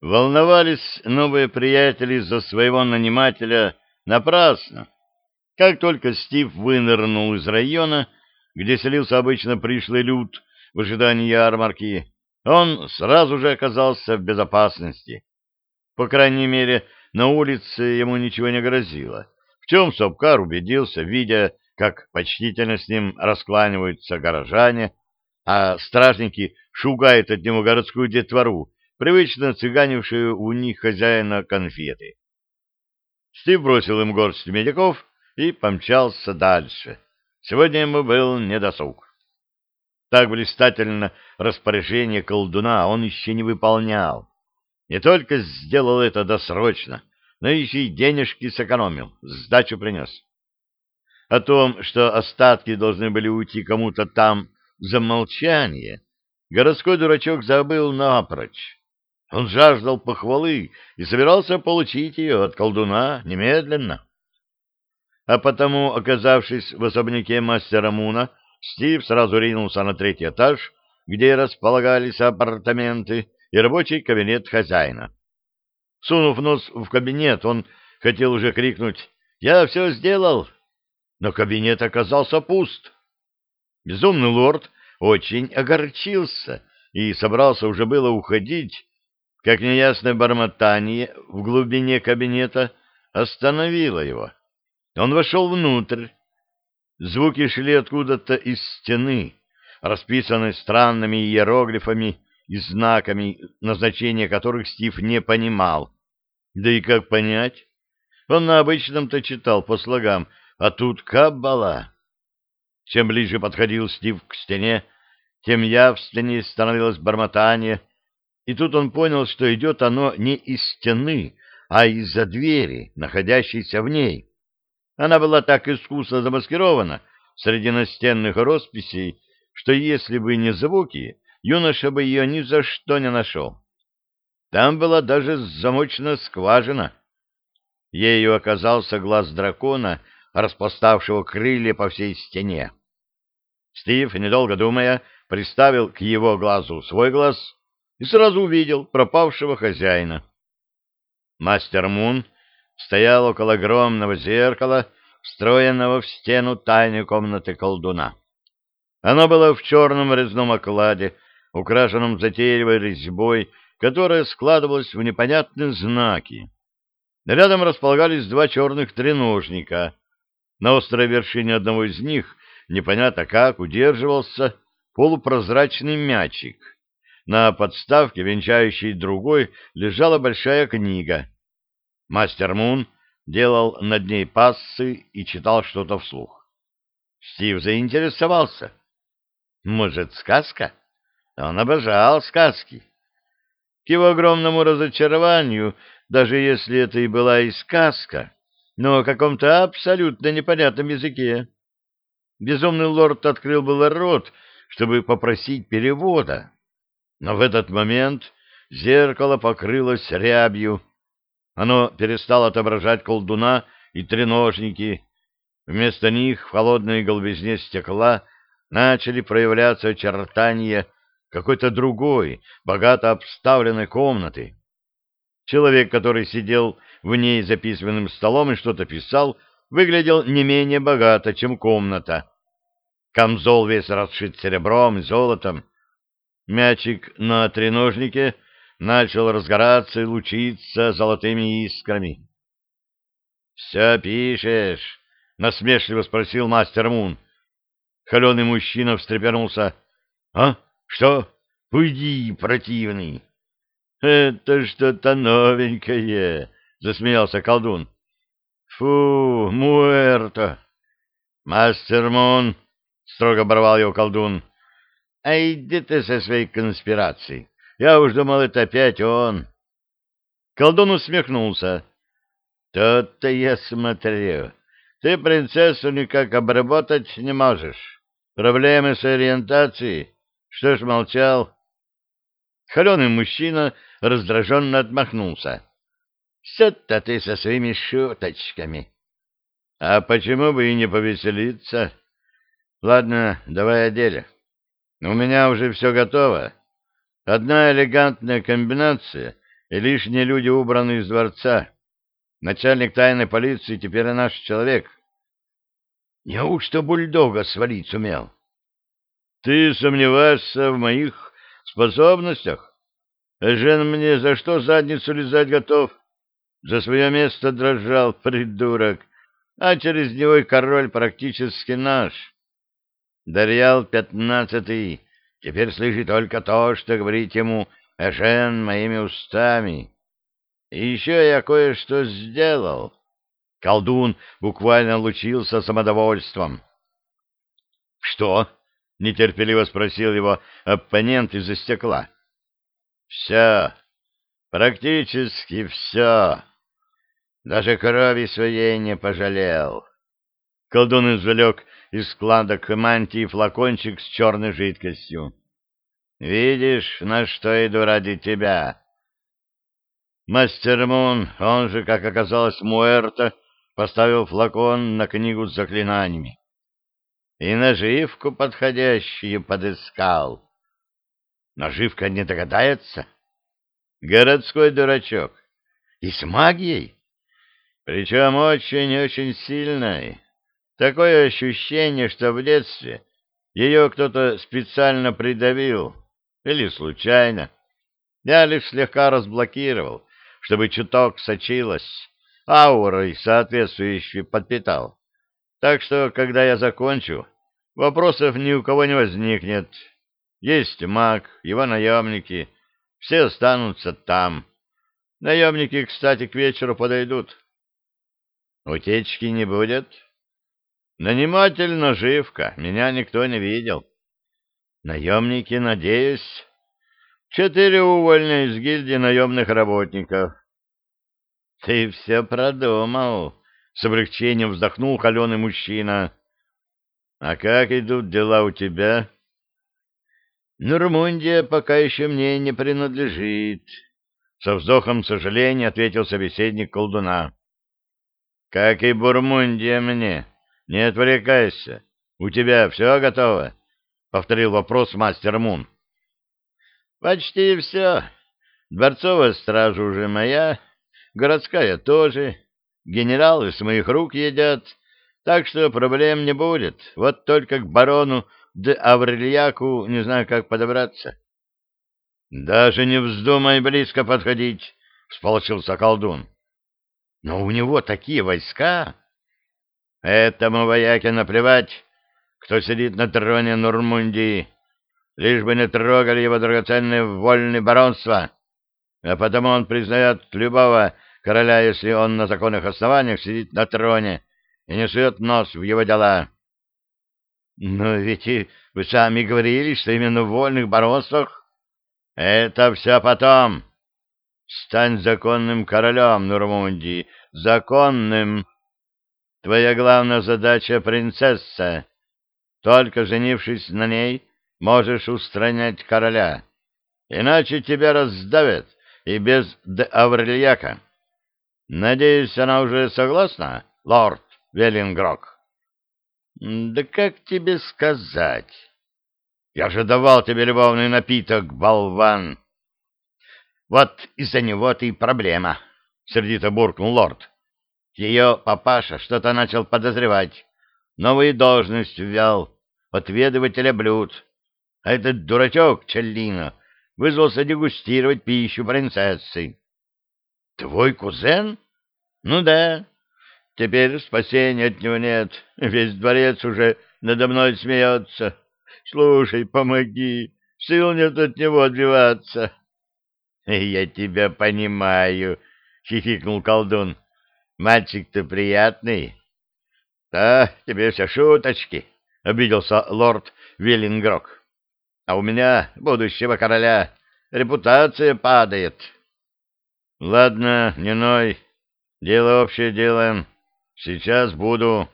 Волновались новые приятели за своего нанимателя напрасно. Как только Стив вынырнул из района, где селился обычно пришлый люд в ожидании ярмарки, он сразу же оказался в безопасности. По крайней мере, на улице ему ничего не грозило, в чем Сапкар убедился, видя, как почтительно с ним раскланиваются горожане, а стражники шугают от него городскую детвору, привычно цыганившую у них хозяина конфеты. Стив бросил им горсть медиков и помчался дальше. Сегодня ему был недосуг. Так блистательно распоряжение колдуна он еще не выполнял. Не только сделал это досрочно, но еще и денежки сэкономил, сдачу принес. О том, что остатки должны были уйти кому-то там за молчание, городской дурачок забыл напрочь. Он жаждал похвалы и собирался получить ее от колдуна немедленно. А потому, оказавшись в особняке мастера Муна, Стив сразу ринулся на третий этаж, где располагались апартаменты и рабочий кабинет хозяина. Сунув нос в кабинет, он хотел уже крикнуть «Я все сделал!», но кабинет оказался пуст. Безумный лорд очень огорчился и собрался уже было уходить, как неясное бормотание в глубине кабинета остановило его. Он вошел внутрь. Звуки шли откуда-то из стены, расписанной странными иероглифами и знаками, назначения которых Стив не понимал. Да и как понять? Он на обычном-то читал по слогам, а тут каббала. Чем ближе подходил Стив к стене, тем явственнее становилось бормотание, и тут он понял, что идет оно не из стены, а из-за двери, находящейся в ней. Она была так искусно замаскирована среди настенных росписей, что если бы не звуки, юноша бы ее ни за что не нашел. Там была даже замочная скважина. Ею оказался глаз дракона, распластавшего крылья по всей стене. Стив, недолго думая, приставил к его глазу свой глаз и сразу увидел пропавшего хозяина. Мастер Мун стоял около огромного зеркала, встроенного в стену тайной комнаты колдуна. Оно было в черном резном окладе, украшенном затейливой резьбой, которая складывалась в непонятные знаки. Рядом располагались два черных треножника. На острой вершине одного из них, непонятно как, удерживался полупрозрачный мячик — на подставке, венчающей другой, лежала большая книга. Мастер Мун делал над ней пассы и читал что-то вслух. Стив заинтересовался. Может, сказка? Он обожал сказки. К его огромному разочарованию, даже если это и была и сказка, но о каком-то абсолютно непонятном языке. Безумный лорд открыл было рот, чтобы попросить перевода. Но в этот момент зеркало покрылось рябью. Оно перестало отображать колдуна и треножники. Вместо них в холодной голубизне стекла начали проявляться очертания какой-то другой, богато обставленной комнаты. Человек, который сидел в ней за письменным столом и что-то писал, выглядел не менее богато, чем комната. Камзол весь расшит серебром и золотом, Мячик на треножнике начал разгораться и лучиться золотыми искрами. — Все пишешь? — насмешливо спросил мастер Мун. Холеный мужчина встрепенулся. — А? Что? Уйди, противный! — Это что-то новенькое, — засмеялся колдун. — Фу, муэрто! — Мастер Мун, — строго оборвал его колдун, — а иди ты со своей конспирацией. Я уж думал, это опять он. Колдун усмехнулся. Тот-то я смотрю. Ты принцессу никак обработать не можешь. Проблемы с ориентацией. Что ж молчал? Холеный мужчина раздраженно отмахнулся. Все-то ты со своими шуточками. А почему бы и не повеселиться? Ладно, давай о деле. У меня уже все готово. Одна элегантная комбинация, и лишние люди убраны из дворца. Начальник тайной полиции теперь наш человек. Неужто бульдога свалить сумел? Ты сомневаешься в моих способностях? Жен мне за что задницу лизать готов? За свое место дрожал придурок, а через него и король практически наш. Дарьял пятнадцатый теперь слышит только то, что говорит ему Эжен моими устами. И еще я кое-что сделал. Колдун буквально лучился самодовольством. — Что? — нетерпеливо спросил его оппонент из-за стекла. — Все. Практически все. Даже крови своей не пожалел. Колдун извлек из складок мантии флакончик с черной жидкостью. «Видишь, на что иду ради тебя?» Мастер Мун, он же, как оказалось, Муэрто, поставил флакон на книгу с заклинаниями. И наживку подходящую подыскал. Наживка не догадается? Городской дурачок. И с магией? Причем очень-очень сильной. Такое ощущение, что в детстве ее кто-то специально придавил, или случайно. Я лишь слегка разблокировал, чтобы чуток сочилась, аурой соответствующей подпитал. Так что, когда я закончу, вопросов ни у кого не возникнет. Есть маг, его наемники, все останутся там. Наемники, кстати, к вечеру подойдут. Утечки не будет? Наниматель наживка, меня никто не видел. Наемники, надеюсь. Четыре увольня из гильдии наемных работников. Ты все продумал. С облегчением вздохнул холеный мужчина. А как идут дела у тебя? Нурмундия пока еще мне не принадлежит. Со вздохом сожаления ответил собеседник колдуна. Как и Бурмундия мне. Не отвлекайся. У тебя все готово? Повторил вопрос мастер Мун. Почти все. Дворцовая стража уже моя, городская тоже. Генералы с моих рук едят, так что проблем не будет. Вот только к барону де Аврельяку не знаю, как подобраться. — Даже не вздумай близко подходить, — всполчился колдун. — Но у него такие войска... Этому вояке наплевать, кто сидит на троне Нурмундии, лишь бы не трогали его драгоценное вольное баронство, а потому он признает любого короля, если он на законных основаниях сидит на троне и не сует нос в его дела. Но ведь вы сами говорили, что именно в вольных баронствах это все потом. Стань законным королем Нурмундии, законным. Твоя главная задача — принцесса. Только женившись на ней, можешь устранять короля. Иначе тебя раздавят и без де Аврельяка. Надеюсь, она уже согласна, лорд Веллингрок? Да как тебе сказать? Я же давал тебе любовный напиток, болван. Вот из-за него ты и проблема, — сердито буркнул лорд. Ее папаша что-то начал подозревать. Новую должность ввел, отведывателя блюд. А этот дурачок Челлино вызвался дегустировать пищу принцессы. Твой кузен? Ну да. Теперь спасения от него нет. Весь дворец уже надо мной смеется. Слушай, помоги. Сил нет от него отбиваться. Я тебя понимаю, хихикнул колдун. Мальчик-то приятный. Да, тебе все шуточки, обиделся лорд Веллингрок. А у меня, будущего короля, репутация падает. Ладно, не ной. Дело общее делаем. Сейчас буду.